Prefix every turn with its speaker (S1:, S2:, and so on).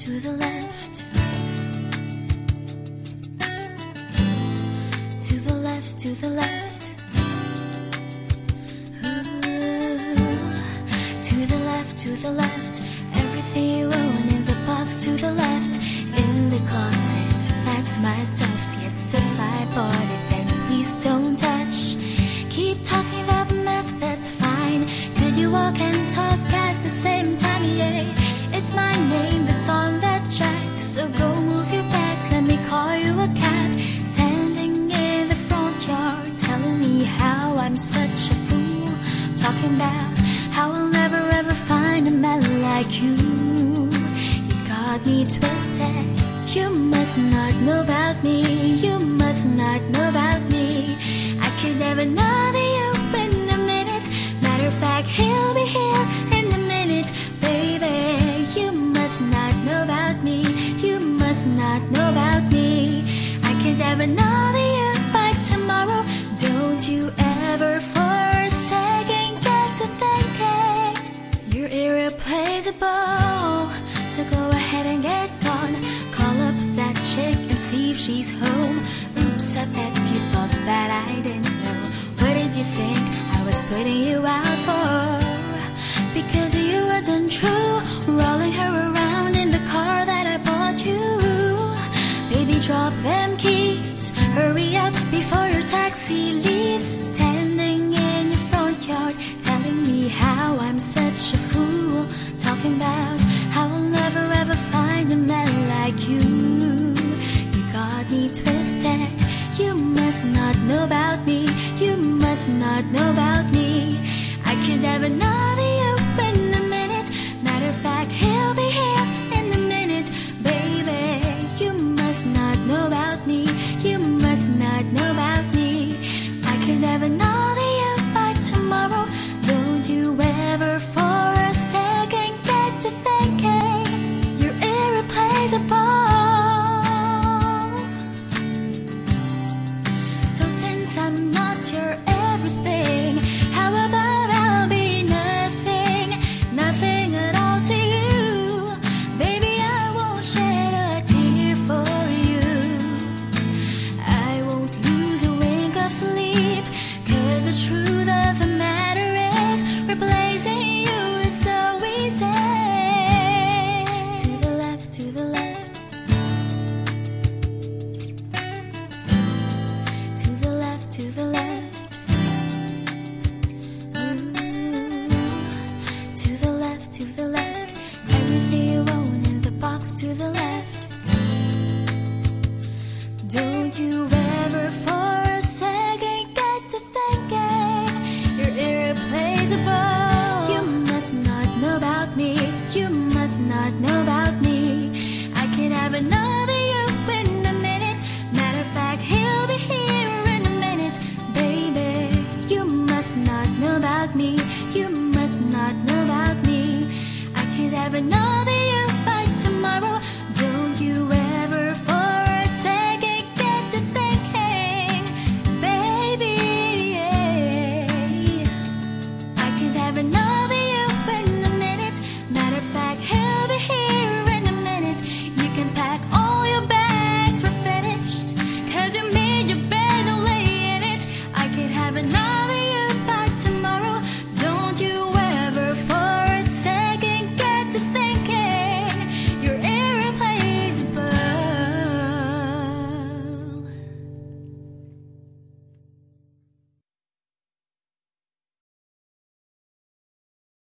S1: to the left. To the left, to the left. Ooh. To the left, to the left. I'm such a fool. Talking about how I'll never ever find a man like you. You got me twisted. You must not know about me. You must not know about me. I could never know that you in a minute. Matter of fact, he'll be here in a minute, baby. You must not know about me. You must not know about me. I could never know if she's home. Oops, I bet you thought that I didn't know. What did you think I was putting you out for? Because you wasn't true. Rolling her around in the car that I bought you. Baby, drop them keys. Hurry up before your taxi leaves. You must not know about me. You must not know about me. I could never know to the left. Don't you ever for a second get to thinking you're irreplaceable. You must not know about me. You must not know about me. I could have another you in a minute. Matter of fact, he'll be here in a minute, baby. You must not know about me. You must not know about me. I could have another.